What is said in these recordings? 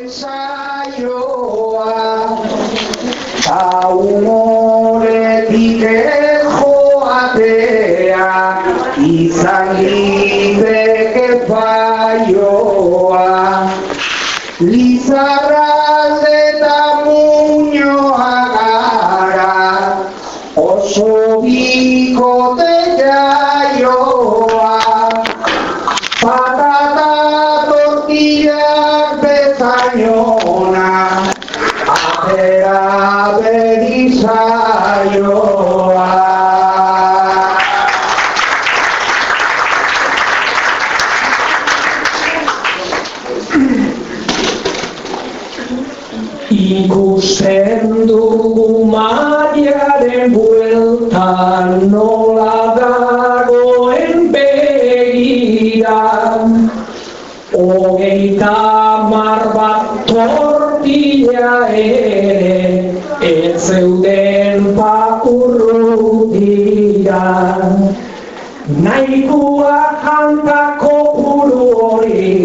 ensaioa Ta humoretik joatea begira Hogeita mar bat tortilla ere ez zeuden pakurrutira Nahikoa jantako puru hori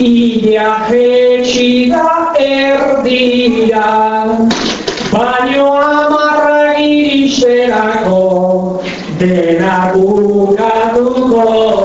Ia jetxi da erdira, baino amarra iristerako, dena bukatuko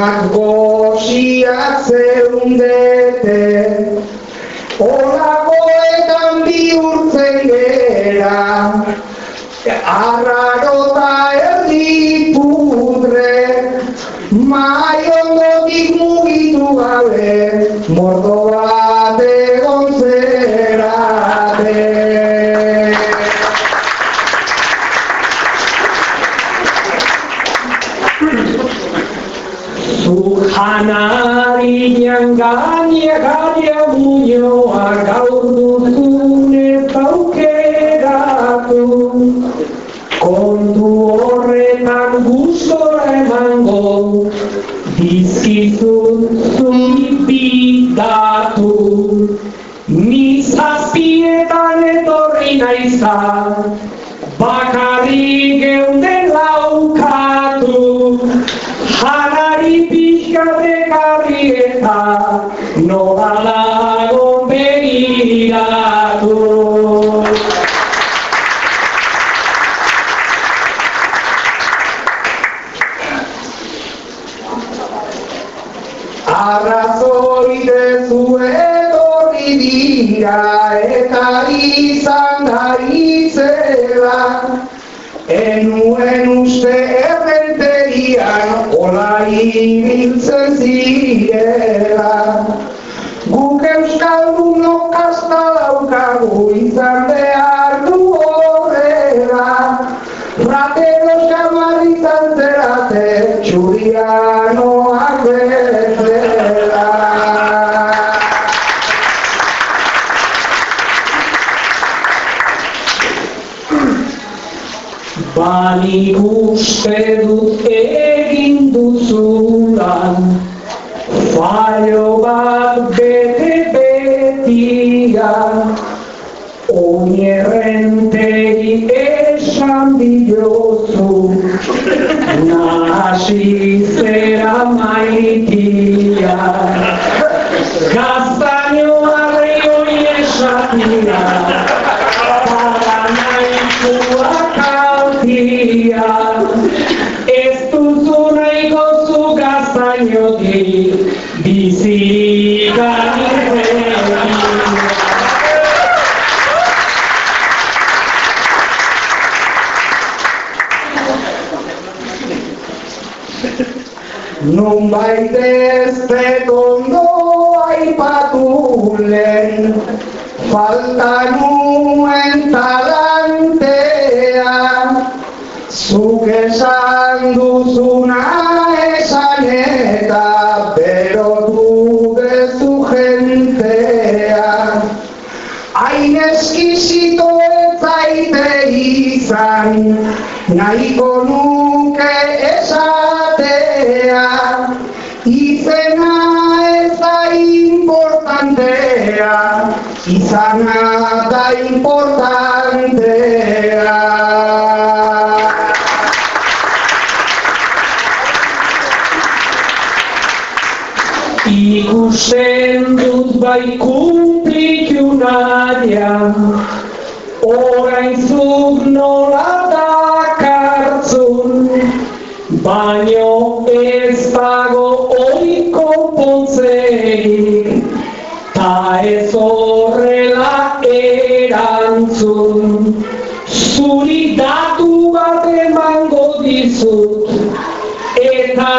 Denak goziak zeundete Olakoetan bihurtzen gera Arrarota erdi pudre Mai ondotik mugitu gabe Mordo bat Zu janarian gania gania muñoa gaur duzun ez aukeratu Kontu horretan gustora emango dizkizun zuipidatu Ni zazpietan etorri naiza bakarrik geunden laukatu eta nobalagon begiratu. Arrazoi dezu etorri dira eta izan da izela Enuen uste ibiltzen zirela Guk euskaldunok kasta daukagu izan behar du horrela. Ratero xamarritan zerate txurianoak Bani uste dut egin duzulan, fallo bat bete betia, oinierrenteri esan diozu, nahasi zera maitia. Nunbait ez ondo aipatu lehen, falta nuen talantea, zuk esan duzuna esan eta berotu dezu jentea. Hain eskizito ez izan nahiko nuke esatea izana da importantea Ikusten dut bai kumplikiu nadia Orain zuk nola dakartzun Baino ez dago oiko pontzeik Ta ez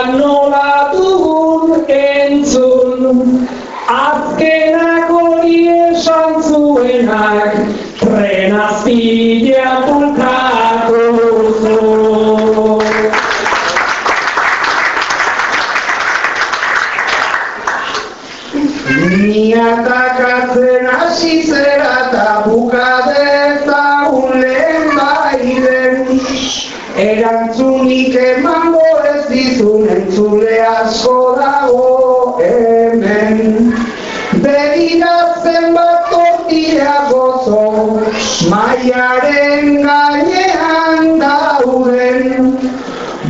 Nola dugun entzun Azkenak hori esan zuenak Trenazpidea pulkatu zu Ni atakatzen hasi zera eta bukadezagun asko dago hemen. Begira zenbat tortilla gozo maiaren gainean dauden.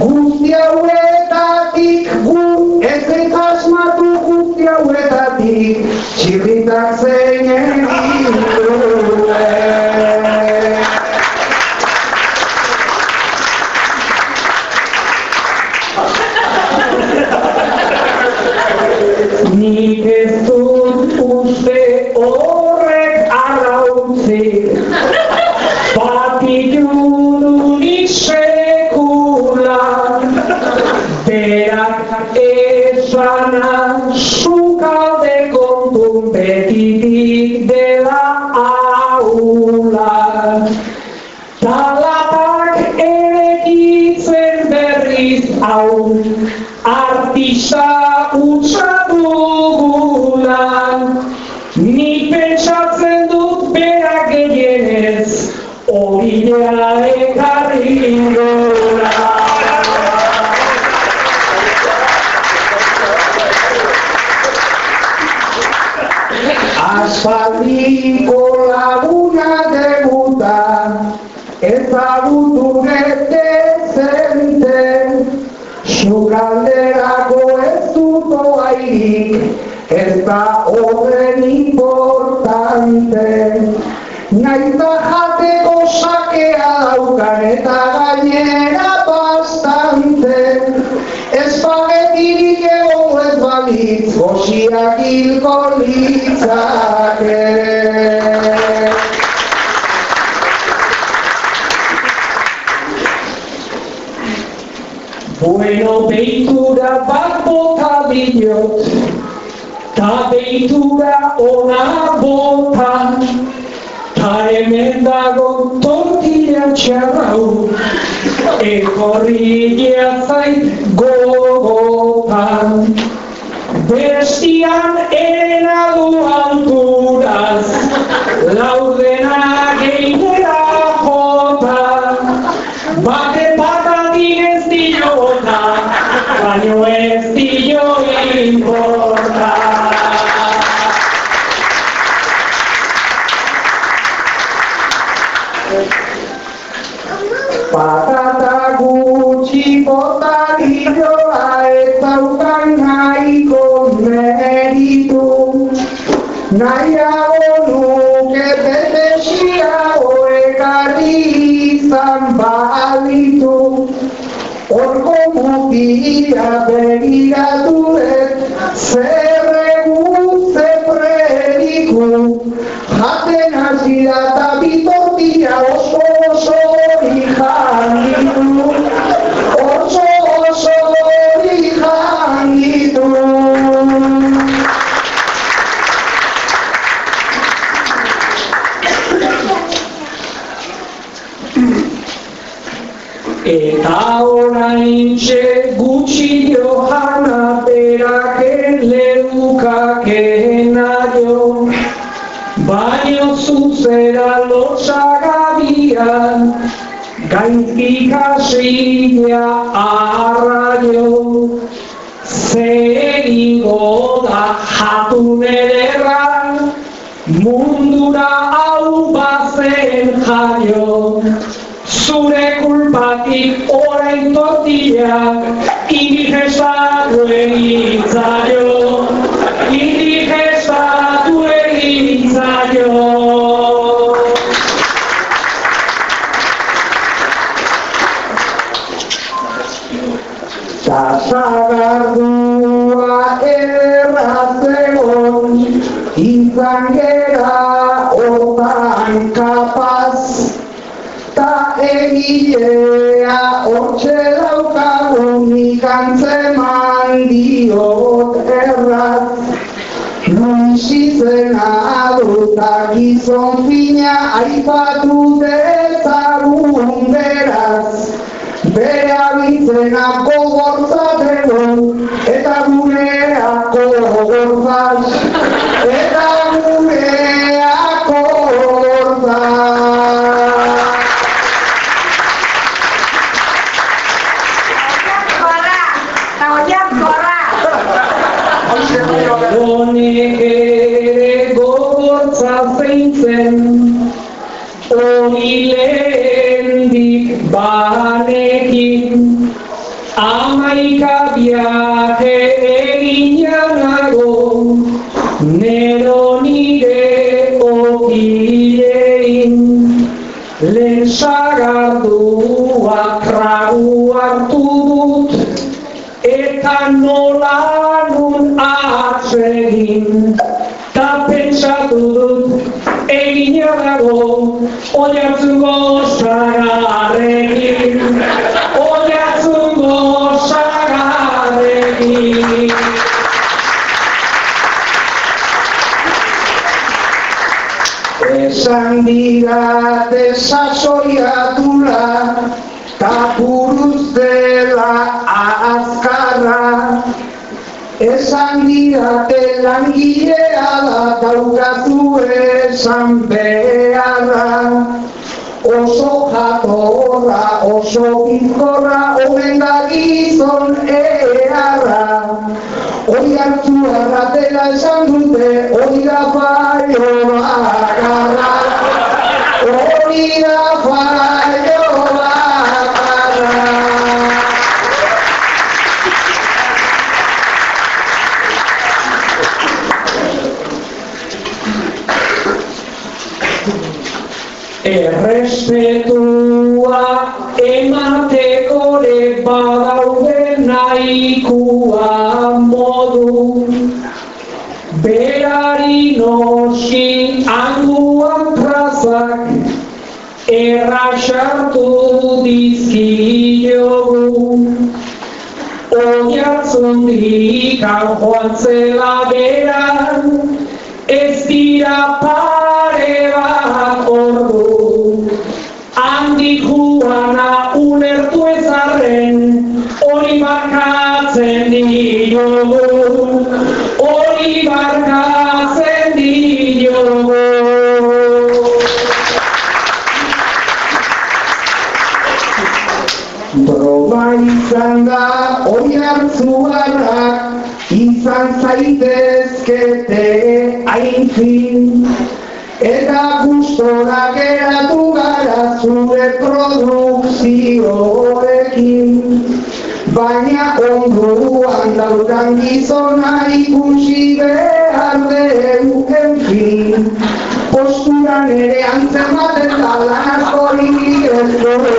Guzti hauetatik gu ez ez asmatu guzti hauetatik txirritak ezagutu dezente, sukalderako ez dut oairik, ez da horren importante. Naita jateko sakea daukan eta gainera bastante, Espagetirik egon ez balitz, gosiak hilko litzake. Bueno, beitura bat bota diot, ta beitura ona bota, ta hemen dago tortilla txarrau, ekorria zait gogotan. Bestian ena du alturaz, laurdena mutila begiratu ez, zer egun ze prediku. Jaten hasi da eta oso oso hori txe gutxi johana berak leukake naio Baino zuzera lotxagabian gaizki kasia arraio, zer da jatun ederra, mundura hau bazen jaio, zure kulpatik orain tortiak, indigestatu egin gizon fina aipatu dezagun beraz. Bere abitzena gogortzateko eta gureako gogortzaz. Eta gureako eta oiak korra. Honek lehendik banekin, amaika viaje eginago, nero nire okilein, lehen sagardua tragu hartu dut, eta nola nun atsegin egina dago oiatzungo sagarrekin oiatzungo sagarrekin Esan digate sasoiatura, ta Esan digate langilea da daukatu esan beharra. Oso jatorra, oso bizkorra, omen da gizon eharra. Hori hartu arratela esan dute, hori da faio bakarra. Errespetua emateko ere badaude nahikua modu. Berari noski anguan prazak erraxartu dizkiogu. Oiatzundik joan zela beran ez dira pare bat barkatzen diogu hori barkatzen diogu Proba izan da hori hartzuarrak izan zaitezkete aintzin eta gustora geratu gara zure produkzioekin baina onduan daukan gizona ikusi behar dugu enfin posturan ere antzematen da lan askorik ez dugu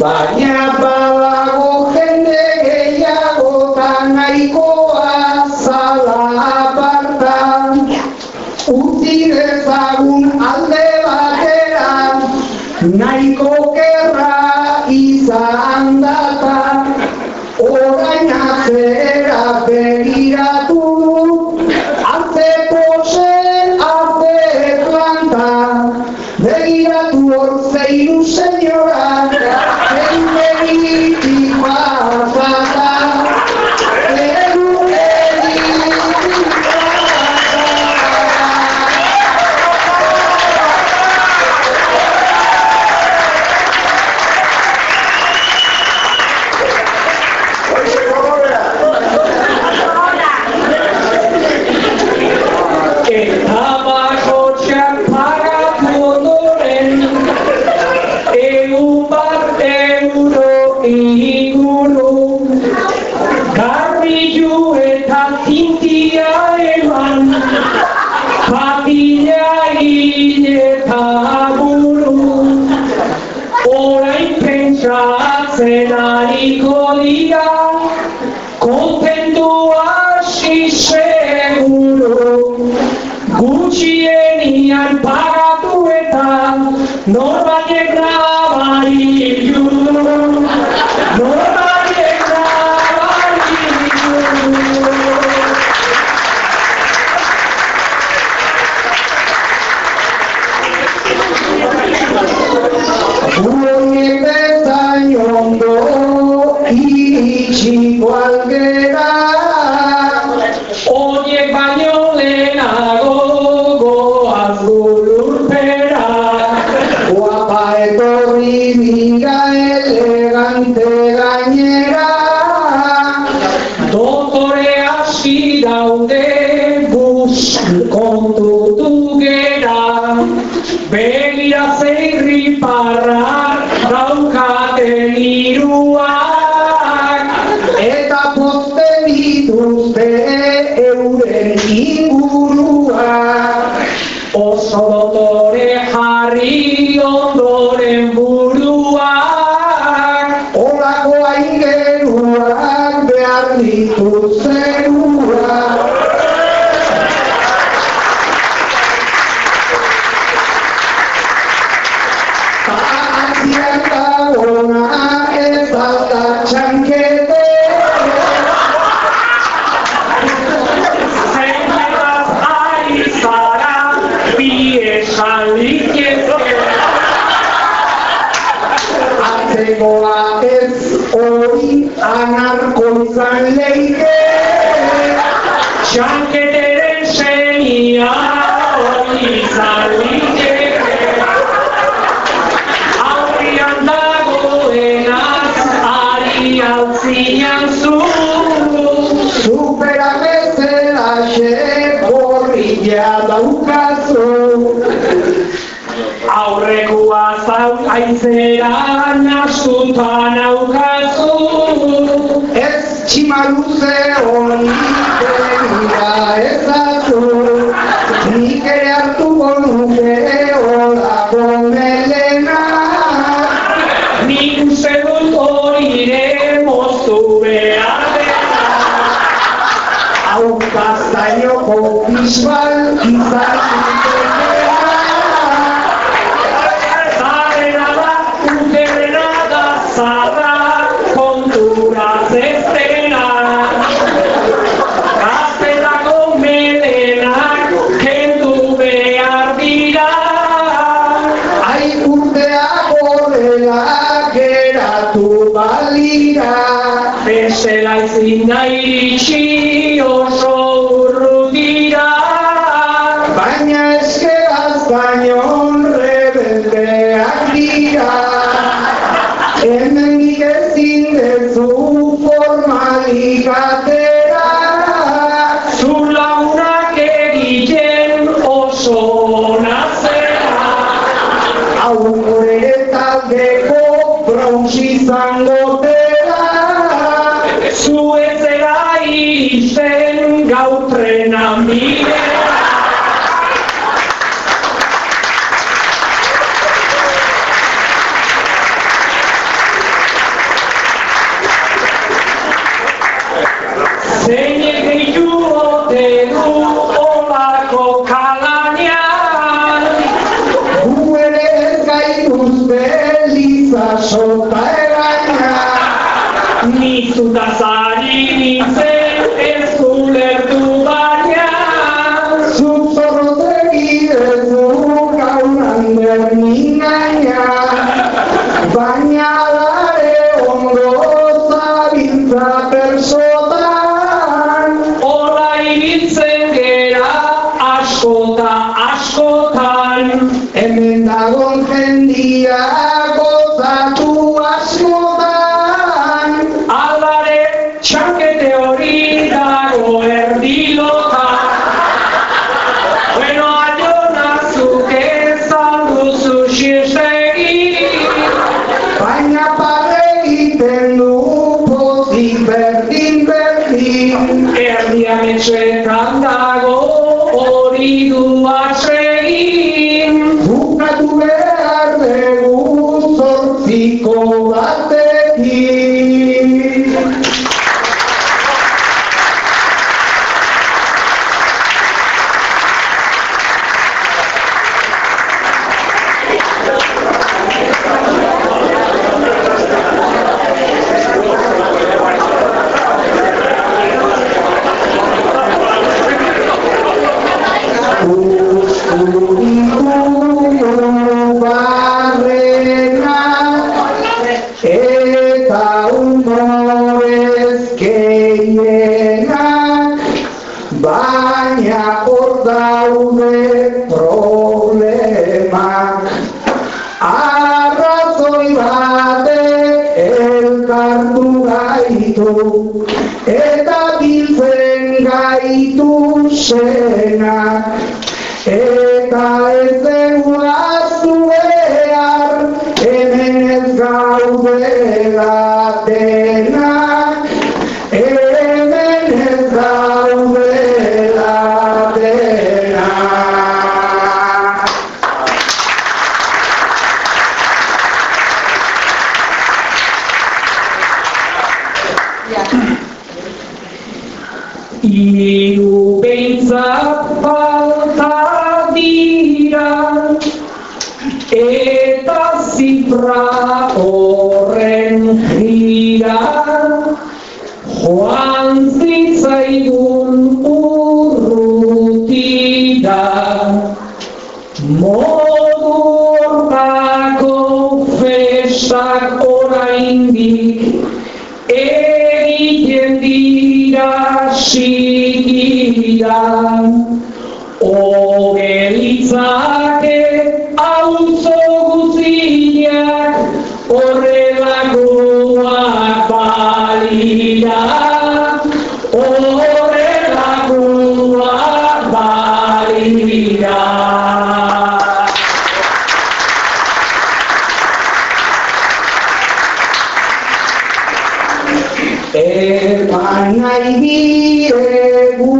Baina badago jende gehiago eta nahikoa zala apartan. Uti dezagun alde batean nahiko kerra zau aizera nastuta naukazu Ez tximaluze hori begira ezazu Nik ere hartuko nuke horako melena Nik uste dut horire moztu behar dela Hau kastaioko bisbal izan Bestela ezin da iritsi oso urru dira. Baina eskeraz gainon rebeldeak dira. Hemendik ezin dezu formalik atera. Zu lagunak egiten oso ona zera Hau gure taldeko bronx askota askotan. Hemen dagon jendia gozatu Iru behintzat falta dira Eta zifra horren jira. Joan zitzaigun urrutira Modu Ogelitzake Eman nahi diregu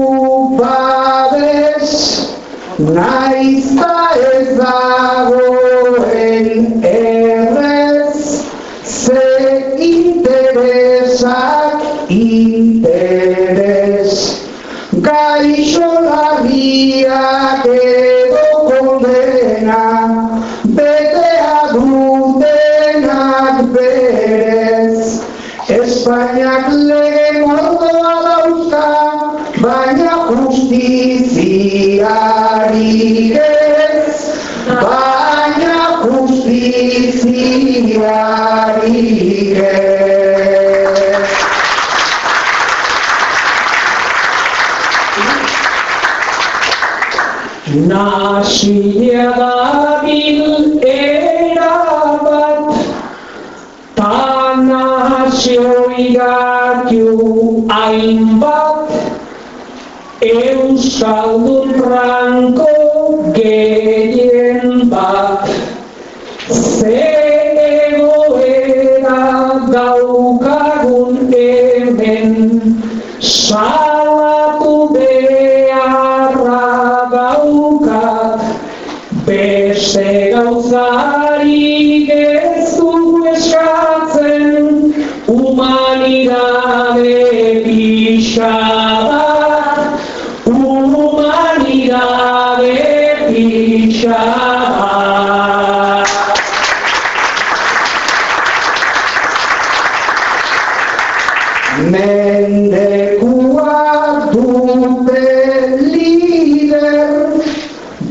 babes, nahizta ez da. Nasia dabil erabat, ta nazio iratu hainbat, Euskaldun franko gehien bat. Ze egoera daukagun hemen, salatu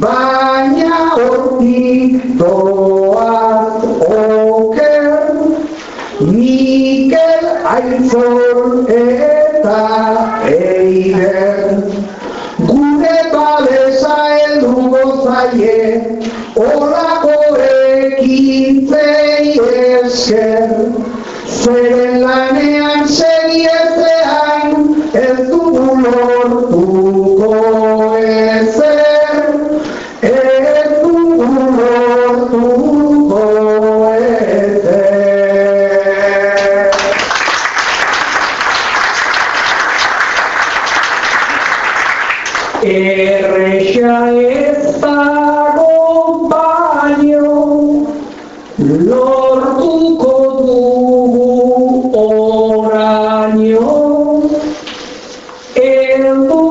baina hortik doaz oker, Mikel Aitzol eta Eider. Gure babesa helduko zaie, horako ekintzei esker. Eldu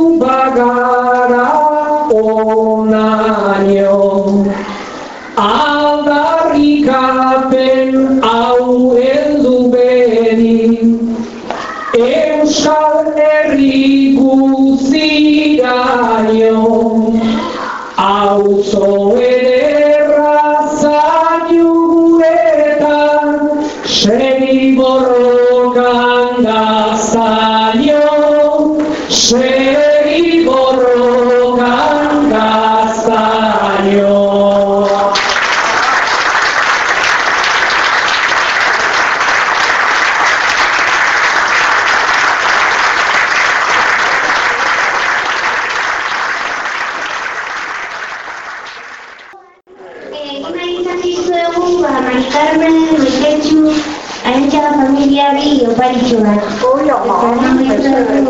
io yo voy a llevar todo lo que está en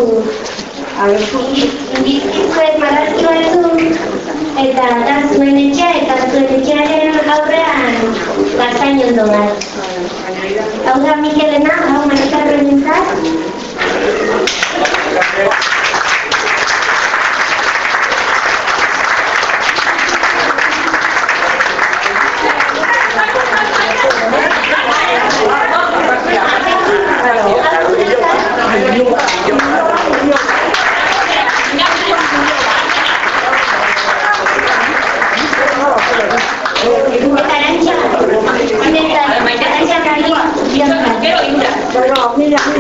Eta, eta etxea, eta zuen etxearen aurrean bastain ondo bat. Hau da Mikelena, hau Marika Rolintzak, 好漂亮。